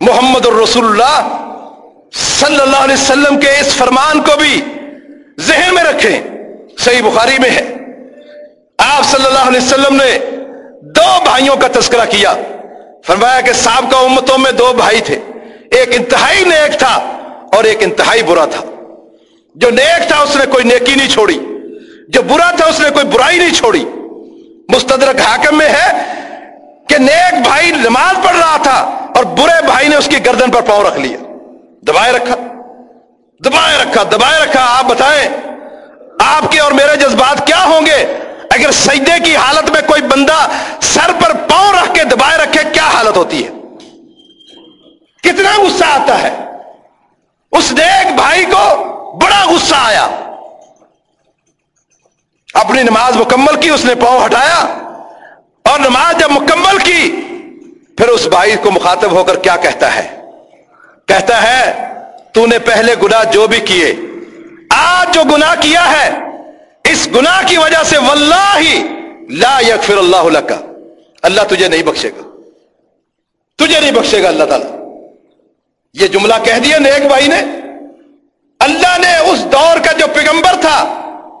محمد الرسول اللہ صلی اللہ علیہ وسلم کے اس فرمان کو بھی ذہن میں رکھیں۔ صحیح بخاری میں ہے۔ آپ صلی اللہ علیہ وسلم نے دو بھائیوں کا تذکرہ کیا۔ فرمایا کہ سابقہ امتوں میں دو بھائی تھے۔ ایک انتہائی نیک تھا اور ایک انتہائی برا تھا۔ جو نیک تھا اس نے کوئی نیکی نہیں چھوڑی۔ جو برا تھا اس نے کوئی برائی نہیں چھوڑی۔ مستدرک حاکم میں ہے کہ نیک بھائی نماز پڑھ رہا تھا اور برے بھائی نے اس کی گردن پر پاؤں رکھ لیا۔ دبائے رکھا۔ دبائے رکھا دبائے رکھا، آپ بتائیں، آپ کے اور میرے جذبات کیا ہوں گے؟ اگر سجدے کی حالت میں کوئی بندہ سر پر پاؤں رکھ کے دبائے رکھے، کیا حالت ہوتی ہے؟ کتنا غصہ آتا ہے؟ اس نیک بھائی کو بڑا غصہ آیا۔ اپنی نماز مکمل کی، اس نے پاؤں ہٹایا، اور نماز جب مکمل کی، پھر اس بھائی کو مخاطب ہو کر کیا کہتا ہے؟ کہتا ہے تو نے پہلے گناہ جو بھی کیے، آج جو گناہ کیا ہے، اس گناہ کی وجہ سے واللہ لا یکفر اللہ لکا اللہ تجھے نہیں بخشے گا۔ تجھے نہیں بخشے گا اللہ تعالی۔ یہ جملہ کہہ دیا نیک بھائی نے۔ اللہ نے اس دور کا جو پیغمبر تھا،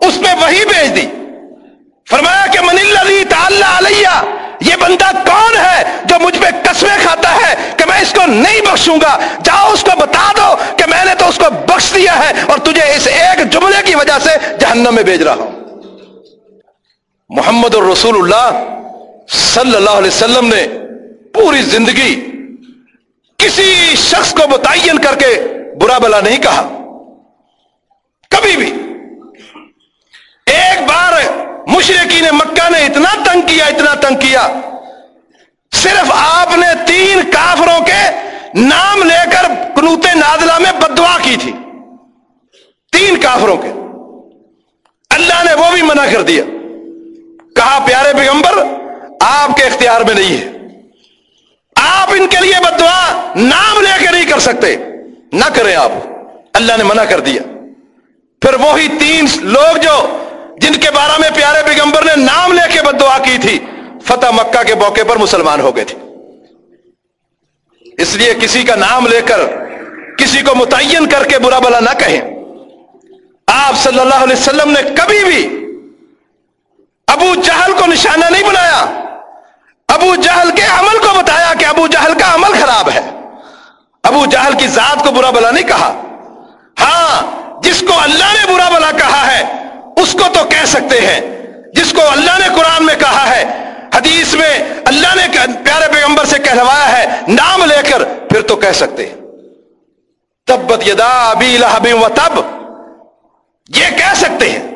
اس پہ وہی بھیج دی۔ فرمایا کہ من اللہ تعالی علیہ یہ بندہ کون ہے جو مجھ پہ قسمیں کھاتا ہے کہ میں اس کو نہیں بخشوں گا؟ جاؤ اس کو بتا دو کہ میں نے تو اس کو بخش دیا ہے اور تجھے اس ایک جملے کی وجہ سے جہنم میں بھیج رہا ہوں۔ محمد الرسول اللہ صلی اللہ علیہ وسلم نے پوری زندگی کسی شخص کو متعین کر کے برا بلا نہیں کہا کبھی بھی ایک بار مشرقین مکہ نے اتنا تنگ کیا، اتنا تنگ کیا۔ صرف آپ نے تین کافروں کے نام لے کر کنوتے نادلہ میں بدعا کی تھی۔ تین کافروں کے۔ اللہ نے وہ بھی منع کر دیا۔ کہا، پیارے پیغمبر، آپ کے اختیار میں نہیں ہے۔ آپ ان کے لیے بدعا نام لے کے نہیں کر سکتے۔ نہ کریں آپ۔ اللہ نے منع کر دیا۔ پھر وہی تین لوگ جو جن کے بارے میں پیارے پیغمبر نے نام لے کے بد دعا کی تھی، فتح مکہ کے موقع پر مسلمان ہو گئے تھے۔ اس لیے کسی کا نام لے کر، کسی کو متعین کر کے برا بلا نہ کہیں۔ آپ صلی اللہ علیہ وسلم نے کبھی بھی ابو جہل کو نشانہ نہیں بنایا۔ ابو جہل کے عمل کو بتایا کہ ابو جہل کا عمل خراب ہے۔ ابو جہل کی ذات کو برا بلا نہیں کہا۔ ہاں جس کو اللہ نے برا بلا کہا ہے اس کو تو کہہ سکتے ہیں، جس کو اللہ نے قرآن میں کہا ہے، حدیث میں اللہ نے پیارے پیغمبر سے کہلوایا ہے، نام لے کر پھر تو کہہ سکتے ہیں۔ تبت یدا ابی لہب و تب۔ یہ کہہ سکتے ہیں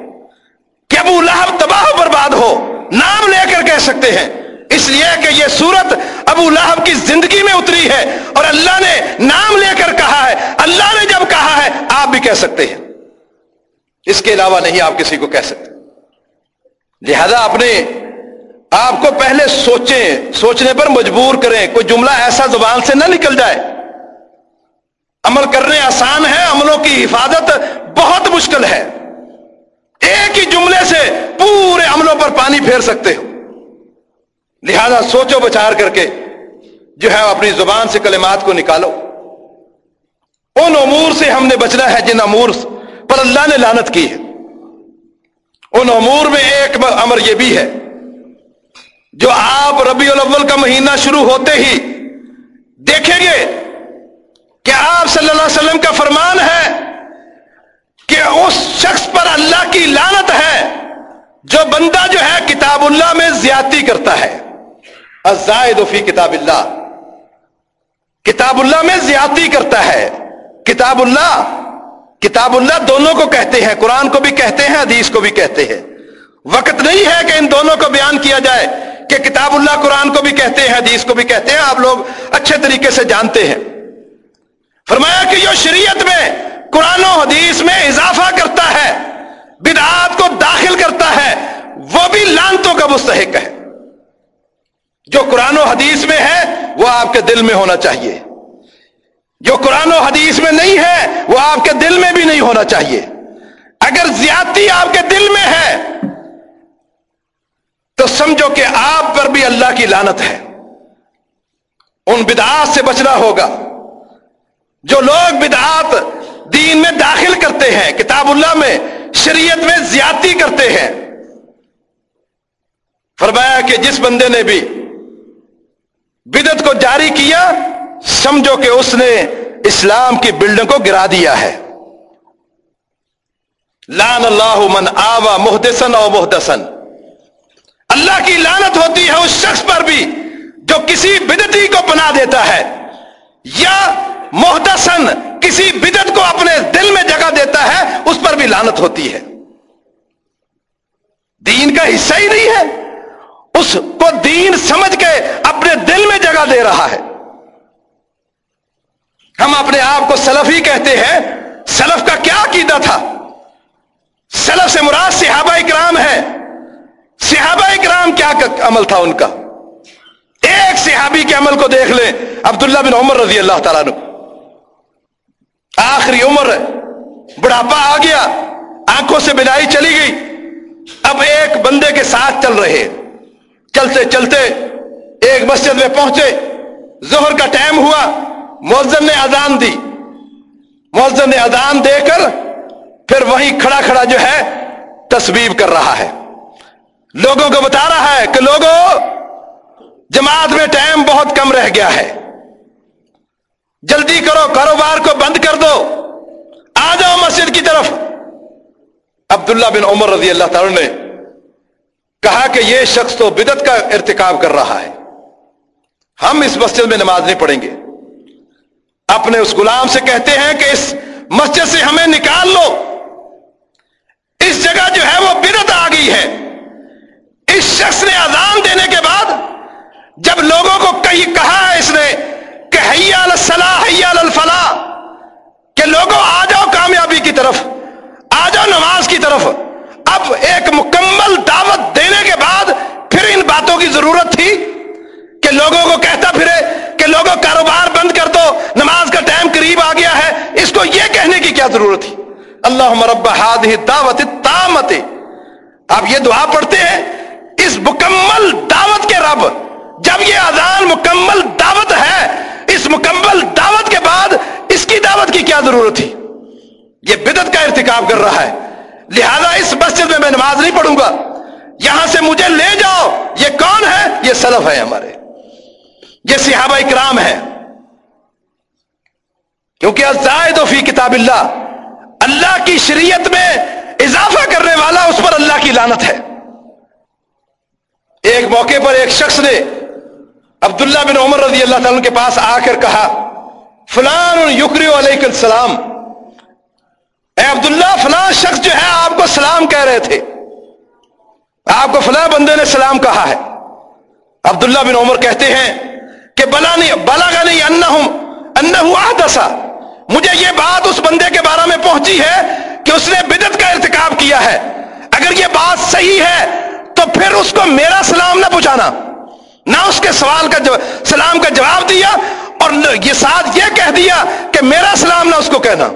کہ ابو لہب تباہ برباد ہو، نام لے کر کہہ سکتے ہیں۔ اس لیے کہ یہ صورت ابو لہب کی زندگی میں اتری ہے اور اللہ نے نام لے کر کہا ہے، اللہ نے جب کہا ہے، آپ بھی کہہ سکتے ہیں۔ اس کے علاوہ نہیں آپ کسی کو کہہ سکتے۔ لہذا اپنے آپ کو پہلے سوچیں، سوچنے پر مجبور کریں کوئی جملہ ایسا زبان سے نہ نکل جائے۔ عمل کرنے آسان ہے، عملوں کی حفاظت بہت مشکل ہے۔ ایک ہی جملے سے پورے عملوں پر پانی پھیر سکتے ہو۔ لہذا سوچو بچار کر کے جو ہے اپنی زبان سے کلمات کو نکالو۔ ان امور سے ہم نے بچنا ہے، جن امور پر اللہ نے لانت کی ہے۔ ان امور میں ایک امر یہ بھی ہے، جو آپ ربیع الاول کا مہینہ شروع ہوتے ہی دیکھیں گے کہ آپ صلی اللہ علیہ وسلم کا فرمان ہے کہ اس شخص پر اللہ کی لانت ہے جو بندہ جو ہے کتاب اللہ میں زیادتی کرتا ہے۔ الزائد فی کتاب اللہ۔ کتاب اللہ میں زیادتی کرتا ہے۔ کتاب اللہ کتاب اللہ دونوں کو کہتے ہیں، قرآن کو بھی کہتے ہیں، حدیث کو بھی کہتے ہیں۔ وقت نہیں ہے کہ ان دونوں کو بیان کیا جائے کہ کتاب اللہ قرآن کو بھی کہتے ہیں، حدیث کو بھی کہتے ہیں، آپ لوگ اچھے طریقے سے جانتے ہیں۔ فرمایا کہ جو شریعت میں قرآن و حدیث میں اضافہ کرتا ہے، بدعات کو داخل کرتا ہے، وہ بھی لانتوں کا مستحق ہے۔ جو قرآن و حدیث میں ہے، وہ آپ کے دل میں ہونا چاہیے۔ جو قرآن و حدیث میں نہیں ہے، وہ آپ کے دل میں بھی نہیں ہونا چاہیے۔ اگر زیادتی آپ کے دل میں ہے، تو سمجھو کہ آپ پر بھی اللہ کی لانت ہے۔ ان بدعات سے بچنا ہوگا۔ جو لوگ بدعات دین میں داخل کرتے ہیں، کتاب اللہ میں، شریعت میں زیادتی کرتے ہیں۔ فرمایا کہ جس بندے نے بھی بدت کو جاری کیا سمجھو کہ اس نے اسلام کی بلڈنگ کو گرا دیا ہے۔ لان اللہ من آوا محدثن اور محدثن اللہ کی لانت ہوتی ہے اس شخص پر بھی جو کسی بدتی کو بنا دیتا ہے یا محدثن کسی بدت کو اپنے دل میں جگہ دیتا ہے، اس پر بھی لانت ہوتی ہے۔ دین کا حصہ ہی نہیں ہے۔ اس کو دین سمجھ کے اپنے دل میں جگہ دے رہا ہے۔ ہم اپنے آپ کو سلف ہی کہتے ہیں۔ سلف کا کیا عقیدہ تھا؟ سلف سے مراد صحابہ اکرام ہے۔ صحابہ اکرام کیا عمل تھا ان کا؟ ایک صحابی کے عمل کو دیکھ لیں، عبداللہ بن عمر رضی اللہ تعالیٰ نے آخری عمر بڑھاپا آ گیا۔ آنکھوں سے بنائی چلی گئی۔ اب ایک بندے کے ساتھ چل رہے۔ چلتے چلتے ایک مسجد میں پہنچے۔ زہر کا ٹائم ہوا۔ مؤذن نے اذان دی۔ مؤذن نے اذان دے کر پھر وہیں کھڑا کھڑا جو ہے تصویب کر رہا ہے۔ لوگوں کو بتا رہا ہے کہ لوگوں، جماعت میں ٹائم بہت کم رہ گیا ہے۔ جلدی کرو، کاروبار کو بند کر دو۔ آ جاؤ مسجد کی طرف۔ عبداللہ بن عمر رضی اللہ تعالی نے کہا کہ یہ شخص تو بدت کا ارتکاب کر رہا ہے۔ ہم اس مسجد میں نماز نہیں پڑھیں گے۔ اپنے اس غلام سے کہتے ہیں کہ اس مسجد سے ہمیں نکال لو۔ اس جگہ جو ہے وہ بدت آ گئی ہے۔ اس شخص نے اذان دینے کے بعد جب لوگوں کو کہیں کہا ہے اس نے کہ حیا الصلاح، حیا الفلاح، کہ لوگوں آ جاؤ کامیابی کی طرف، آ جاؤ نماز کی طرف۔ اب ایک مکمل دعوت دینے کے بعد پھر ان باتوں کی ضرورت تھی کہ لوگوں کو کہتا پھرے لوگوں کاروبار بند کر دو، نماز کا ٹائم قریب آ گیا ہے۔ اس کو یہ کہنے کی کیا ضرورت تھی؟ اللہ مربع دعوت تامت آپ یہ دعا پڑھتے ہیں، اس مکمل دعوت کے رب، جب یہ اذان مکمل دعوت ہے، اس مکمل دعوت کے بعد اس کی دعوت کی کیا ضرورت تھی؟ یہ بدت کا ارتکاب کر رہا ہے۔ لہذا اس مسجد میں میں نماز نہیں پڑھوں گا۔ یہاں سے مجھے لے جاؤ، یہ کون ہے؟ یہ سلف ہے ہمارے۔ یہ صحابہ اکرام ہے کیونکہ فی کتاب اللہ اللہ کی شریعت میں اضافہ کرنے والا اس پر اللہ کی لانت ہے۔ ایک موقع پر ایک شخص نے عبداللہ بن عمر رضی اللہ تعالیٰ کے پاس آ کر کہا، فلان یقری علیہ السلام۔ اے عبداللہ فلاں شخص جو ہے آپ کو سلام کہہ رہے تھے۔ آپ کو فلاں بندے نے سلام کہا ہے۔ عبداللہ بن عمر کہتے ہیں کہ بلا نہیں بلا کا نہیں انا دسا مجھے یہ بات اس بندے کے بارے میں پہنچی ہے کہ اس نے بدت کا ارتکاب کیا ہے۔ اگر یہ بات صحیح ہے، تو پھر اس کو میرا سلام نہ پوچھانا نہ اس کے سوال کا سلام کا جواب دیا اور یہ ساتھ یہ کہہ دیا کہ میرا سلام نہ اس کو کہنا۔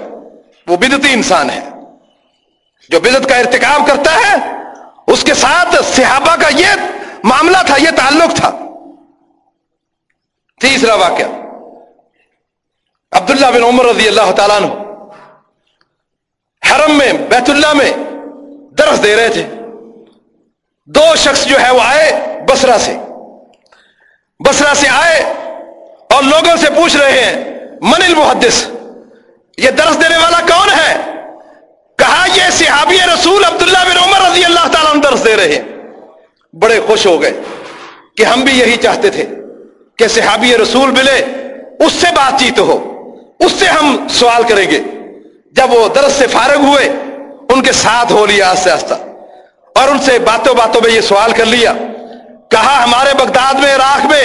وہ بدتی انسان ہے۔ جو بدت کا ارتکاب کرتا ہے، اس کے ساتھ صحابہ کا یہ معاملہ تھا، یہ تعلق تھا۔ تیسرا واقعہ۔ عبداللہ بن عمر رضی اللہ تعالیٰ عنہ حرم میں، بیت اللہ میں درس دے رہے تھے۔ دو شخص جو ہے وہ آئے بسرا سے۔ بسرا سے آئے اور لوگوں سے پوچھ رہے ہیں، من المحدث؟ یہ درس دینے والا کون ہے؟ کہا، یہ صحابی رسول عبداللہ بن عمر رضی اللہ تعالیٰ درس دے رہے ہیں۔ بڑے خوش ہو گئے کہ ہم بھی یہی چاہتے تھے۔ کہ صحابی رسول ملے، اس سے بات چیت ہو، اس سے ہم سوال کریں گے۔ جب وہ درس سے فارغ ہوئے، ان کے ساتھ ہو لیا آستے آستہ اور ان سے باتوں باتوں میں یہ سوال کر لیا، کہا، ہمارے بغداد میں، عراق میں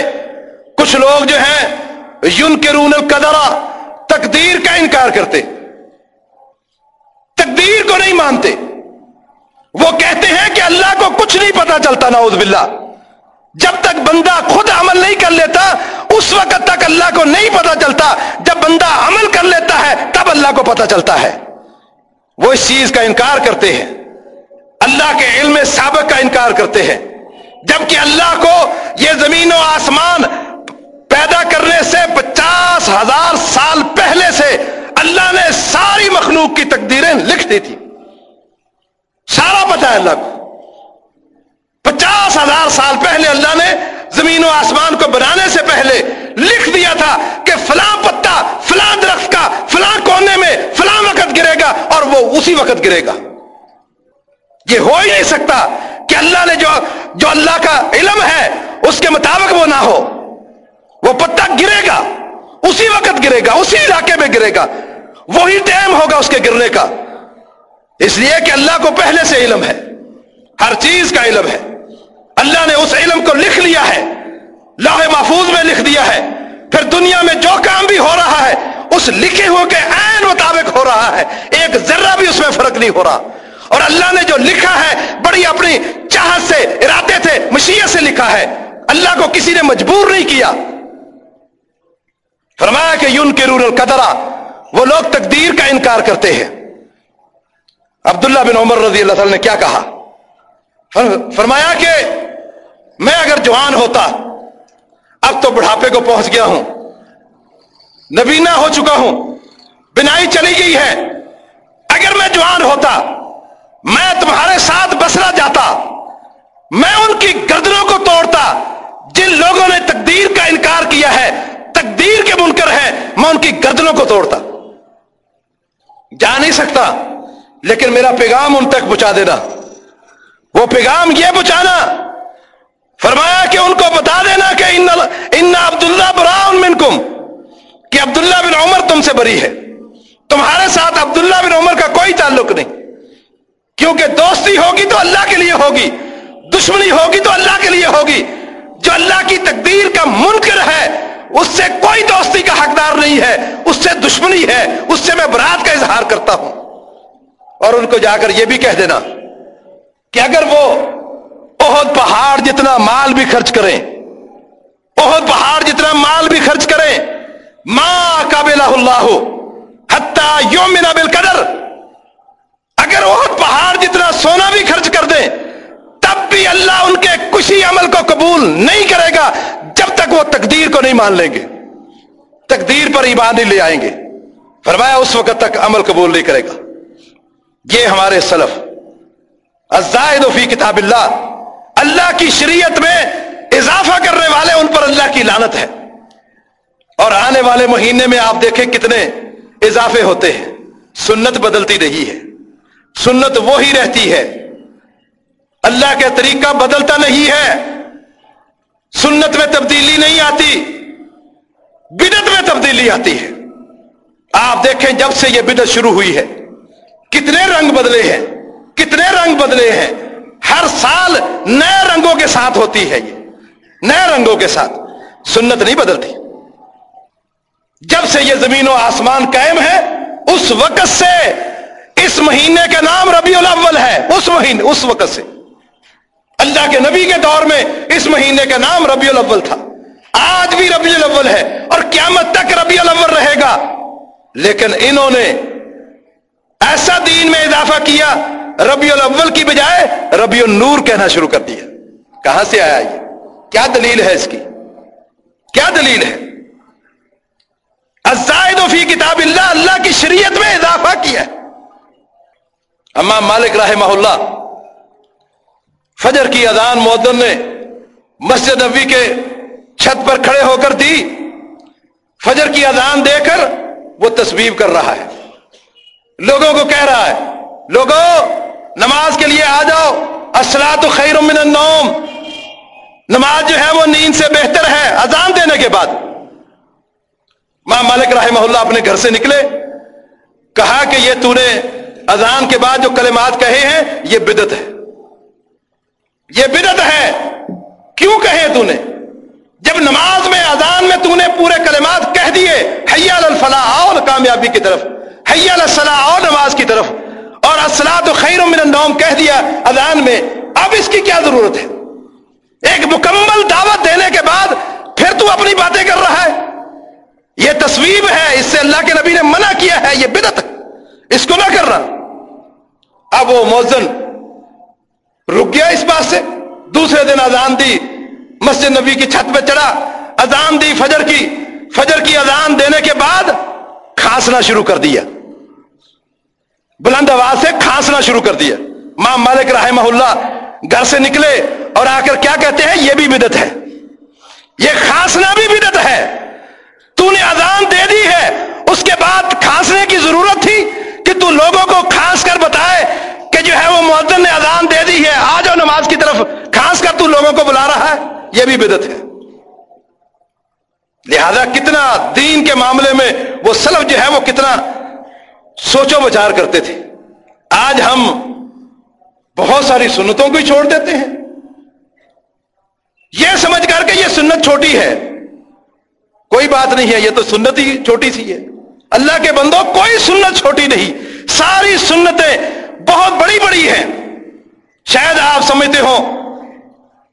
کچھ لوگ جو ہیں یون کے رون القدرا، تقدیر کا انکار کرتے۔ تقدیر کو نہیں مانتے۔ وہ کہتے ہیں کہ اللہ کو کچھ نہیں پتا چلتا، نعوذ باللہ۔ جب تک بندہ خود عمل نہیں کر لیتا، اس وقت تک اللہ کو نہیں پتا چلتا۔ جب بندہ عمل کر لیتا ہے، تب اللہ کو پتا چلتا ہے۔ وہ اس چیز کا انکار کرتے ہیں۔ اللہ کے علم سابق کا انکار کرتے ہیں۔ جبکہ اللہ کو یہ زمین و آسمان پیدا کرنے سے پچاس ہزار سال پہلے سے اللہ نے ساری مخلوق کی تقدیریں لکھ دی تھی۔ سارا پتا ہے اللہ کو۔ پچاس ہزار سال پہلے اللہ نے زمین و آسمان کو بنانے سے پہلے لکھ دیا تھا کہ فلاں پتا، فلاں درخت کا، فلاں کونے میں فلاں وقت گرے گا اور وہ اسی وقت گرے گا۔ یہ ہو ہی نہیں سکتا کہ اللہ نے جو جو اللہ کا علم ہے، اس کے مطابق وہ نہ ہو۔ وہ پتا گرے گا، اسی وقت گرے گا، اسی علاقے میں گرے گا۔ وہی ٹائم ہوگا اس کے گرنے کا۔ اس لیے کہ اللہ کو پہلے سے علم ہے۔ ہر چیز کا علم ہے۔ اللہ نے اس علم کو لکھ لیا ہے، لاہ محفوظ میں لکھ دیا ہے۔ پھر دنیا میں جو کام بھی ہو رہا ہے، اس لکھے ہوئے کے عین مطابق ہو رہا ہے۔ ایک ذرہ بھی اس میں فرق نہیں ہو رہا۔ اور اللہ نے جو لکھا ہے، بڑی اپنی چاہت سے، ارادے تھے مشیت سے لکھا ہے۔ اللہ کو کسی نے مجبور نہیں کیا۔ فرمایا کہ یون کے رور القدرا وہ لوگ تقدیر کا انکار کرتے ہیں۔ عبداللہ بن عمر رضی اللہ تعالی نے کیا کہا؟ فرمایا کہ میں اگر جوان ہوتا، اب تو بڑھاپے کو پہنچ گیا ہوں۔ نبینا ہو چکا ہوں، بنائی چلی گئی ہے۔ اگر میں جوان ہوتا، میں تمہارے ساتھ بسرا جاتا، میں ان کی گردنوں کو توڑتا، جن لوگوں نے تقدیر کا انکار کیا ہے، تقدیر کے منکر ہے میں ان کی گردنوں کو توڑتا۔ جا نہیں سکتا، لیکن میرا پیغام ان تک پہنچا دینا۔ وہ پیغام یہ پہنچانا فرمایا کہ ان کو بتا دینا کہ ان عبداللہ براؤن منکم، کہ عبداللہ بن عمر تم سے بری ہے۔ تمہارے ساتھ عبداللہ بن عمر کا کوئی تعلق نہیں۔ کیونکہ دوستی ہوگی تو اللہ کے لیے ہوگی، دشمنی ہوگی تو اللہ کے لیے ہوگی۔ جو اللہ کی تقدیر کا منکر ہے، اس سے کوئی دوستی کا حقدار نہیں ہے، اس سے دشمنی ہے۔ اس سے میں برات کا اظہار کرتا ہوں۔ اور ان کو جا کر یہ بھی کہہ دینا کہ اگر وہ بہت پہاڑ جتنا مال بھی خرچ کریں، بہت پہاڑ جتنا مال بھی خرچ کریں ماں قابل اللہ ہو یوم بل قدر اگر وہ پہاڑ جتنا سونا بھی خرچ کر دیں، تب بھی اللہ ان کے کسی عمل کو قبول نہیں کرے گا، جب تک وہ تقدیر کو نہیں مان لیں گے۔ تقدیر پر ایمان نہیں لے آئیں گے۔ فرمایا، اس وقت تک عمل قبول نہیں کرے گا۔ یہ ہمارے سلف۔ الزائد فی کتاب اللہ۔ اللہ کی شریعت میں اضافہ کرنے والے ان پر اللہ کی لانت ہے۔ اور آنے والے مہینے میں آپ دیکھیں کتنے اضافے ہوتے ہیں۔ سنت بدلتی رہی ہے۔ سنت وہی رہتی ہے۔ اللہ کے طریقہ بدلتا نہیں ہے۔ سنت میں تبدیلی نہیں آتی۔ بدت میں تبدیلی آتی ہے۔ آپ دیکھیں جب سے یہ بدت شروع ہوئی ہے۔ کتنے رنگ بدلے ہیں۔ کتنے رنگ بدلے ہیں۔ ہر سال نئے رنگوں کے ساتھ ہوتی ہے یہ۔ نئے رنگوں کے ساتھ۔ سنت نہیں بدلتی۔ جب سے یہ زمین و آسمان قائم ہے، اس وقت سے اس مہینے کا نام ربیع الاول ہے۔ اس مہینے، اس وقت سے۔ اللہ کے نبی کے دور میں اس مہینے کا نام ربیع الاول تھا۔ آج بھی ربیع الاول ہے اور قیامت تک ربیع الاول رہے گا۔ لیکن انہوں نے ایسا دین میں اضافہ کیا ربیع الاول کی بجائے ربیع النور کہنا شروع کر دیا۔ کہاں سے آیا یہ؟ کیا دلیل ہے اس کی؟ کیا دلیل ہے؟ الزائد فی کتاب اللہ اللہ کی شریعت میں اضافہ کیا ہے۔ امام مالک رحمہ اللہ، فجر کی اذان مودن نے مسجد نبی کے چھت پر کھڑے ہو کر دی۔ فجر کی اذان دے کر وہ تصویر کر رہا ہے۔ لوگوں کو کہہ رہا ہے، لوگوں نماز کے لیے آ جاؤ۔ اسلات خیر من النوم۔ نماز جو ہے وہ نیند سے بہتر ہے، اذان دینے کے بعد۔ ماں مالک رحمہ اللہ اپنے گھر سے نکلے۔ کہا کہ یہ تو نے اذان کے بعد جو کلمات کہے ہیں، یہ بدت ہے۔ یہ بدت ہے۔ کیوں کہے تو نے؟ جب نماز میں، اذان میں تو نے پورے کلمات کہہ دیے، حیا الفلاح آؤ کامیابی کی طرف، حیا الصلاح آؤ نماز کی طرف۔ اور اسلاد خیر من النوم کہہ دیا اذان میں، اب اس کی کیا ضرورت ہے؟ ایک مکمل دعوت دینے کے بعد پھر تو اپنی باتیں کر رہا ہے۔ یہ تصویر ہے، اس سے اللہ کے نبی نے منع کیا ہے، یہ بدت اس کو نہ کرنا اب وہ موزن رک گیا اس بات سے۔ دوسرے دن اذان دی، مسجد نبی کی چھت پہ چڑھا۔ اذان دی، فجر کی فجر کی اذان دینے کے بعد کھانسنا شروع کر دیا۔ بلند آواز سے کھانسنا شروع کر دیا ماں مالک رحمہ اللہ گھر سے نکلے اور آ کر کیا کہتے ہیں؟ یہ بھی بدت ہے۔ یہ کھانسنا بھی بدت ہے۔ تو نے اذان دے دی ہے۔ اس کے بعد کھانسنے کی ضرورت تھی کہ تو لوگوں کو کھانس کر بتائے کہ جو ہے وہ معذن نے اذان دے دی ہے۔ آ جاؤ نماز کی طرف، کھانس کر تو لوگوں کو بلا رہا ہے۔ یہ بھی بدت ہے۔ لہذا کتنا دین کے معاملے میں وہ سلف جو ہے وہ کتنا سوچو بچار کرتے تھے۔ آج ہم بہت ساری سنتوں کو ہی چھوڑ دیتے ہیں۔ یہ سمجھ کر کے یہ سنت چھوٹی ہے۔ کوئی بات نہیں ہے، یہ تو سنت ہی چھوٹی سی ہے۔ اللہ کے بندوں، کوئی سنت چھوٹی نہیں۔ ساری سنتیں بہت بڑی بڑی ہیں۔ شاید آپ سمجھتے ہو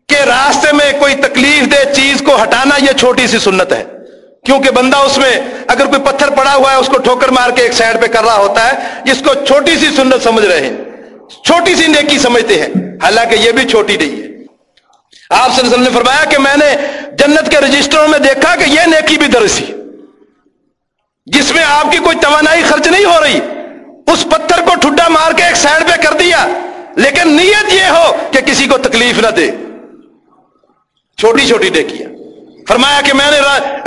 کہ راستے میں کوئی تکلیف دہ چیز کو ہٹانا یہ چھوٹی سی سنت ہے۔ کیونکہ بندہ اس میں اگر کوئی پتھر پڑا ہوا ہے، اس کو ٹھوکر مار کے ایک سائڈ پہ کر رہا ہوتا ہے اس کو چھوٹی سی سنت سمجھ رہے ہیں۔ چھوٹی سی نیکی سمجھتے ہیں، حالانکہ یہ بھی چھوٹی نہیں ہے۔ آپ صلی اللہ علیہ وسلم نے فرمایا کہ میں نے جنت کے رجسٹروں میں دیکھا کہ یہ نیکی بھی درسی جس میں آپ کی کوئی توانائی خرچ نہیں ہو رہی۔ اس پتھر کو ٹھڈا مار کے ایک سائڈ پہ کر دیا۔ لیکن نیت یہ ہو کہ کسی کو تکلیف نہ دے۔ چھوٹی چھوٹی نیکیاں۔ فرمایا کہ میں نے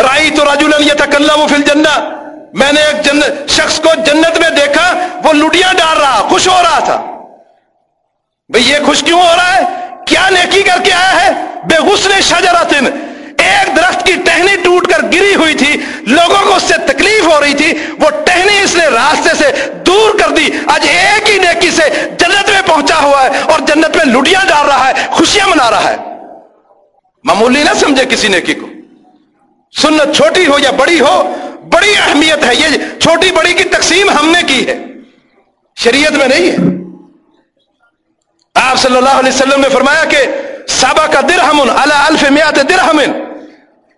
رائی تو راجو یہ تھا کلّا وہ فل جنا میں نے ایک جنت شخص کو جنت میں دیکھا، وہ لڈیاں ڈال رہا، خوش ہو رہا تھا۔ بھئی یہ خوش کیوں ہو رہا ہے؟ کیا نیکی کر کے آیا ہے؟ بے غسل شجراتن ایک درخت کی ٹہنی ٹوٹ کر گری ہوئی تھی، لوگوں کو اس سے تکلیف ہو رہی تھی۔ وہ ٹہنی اس نے راستے سے دور کر دی۔ آج ایک ہی نیکی سے جنت میں پہنچا ہوا ہے اور جنت میں لڈیاں ڈال رہا ہے، خوشیاں منا رہا ہے۔ معمولی نہ سمجھے کسی نیکی کو۔ سنت چھوٹی ہو یا بڑی ہو، بڑی اہمیت ہے۔ یہ چھوٹی بڑی کی تقسیم ہم نے کی ہے۔ شریعت میں نہیں ہے۔ آپ صلی اللہ علیہ وسلم نے فرمایا کہ سابا کا درہم اللہ الف میات درہم۔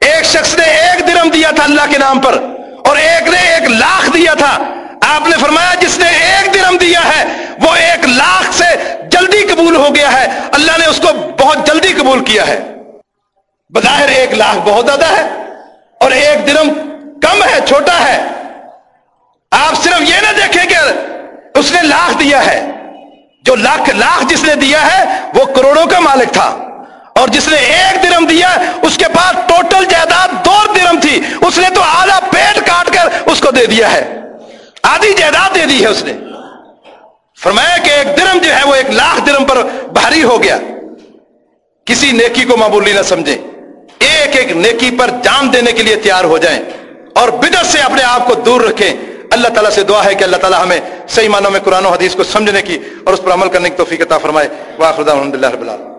ایک شخص نے ایک درم دیا تھا اللہ کے نام پر اور ایک نے ایک لاکھ دیا تھا۔ آپ نے فرمایا جس نے ایک درم دیا ہے، وہ ایک لاکھ سے جلدی قبول ہو گیا ہے۔ اللہ نے اس کو بہت جلدی قبول کیا ہے۔ بظاہر ایک لاکھ بہت زیادہ ہے۔ اور ایک درم کم ہے، چھوٹا ہے۔ آپ صرف یہ نہ دیکھیں کہ اس نے لاکھ دیا ہے۔ جو لاکھ لاکھ جس نے دیا ہے، وہ کروڑوں کا مالک تھا۔ اور جس نے ایک درم دیا، اس کے پاس ٹوٹل جائیداد دو درم تھی۔ اس نے تو آدھا پیٹ کاٹ کر اس کو دے دیا ہے۔ آدھی جائیداد دے دی ہے اس نے۔ فرمایا کہ ایک درم جو ہے، وہ ایک لاکھ درم پر بھاری ہو گیا۔ کسی نیکی کو معمولی نہ سمجھیں ایک ایک نیکی پر جان دینے کے لیے تیار ہو جائیں اور بدت سے اپنے آپ کو دور رکھیں۔ اللہ تعالیٰ سے دعا ہے کہ اللہ تعالیٰ ہمیں صحیح معنوں میں قرآن و حدیث کو سمجھنے کی اور اس پر عمل کرنے کی توفیق عطا فرمائے۔ واخر الحمد للہ رب العالمین۔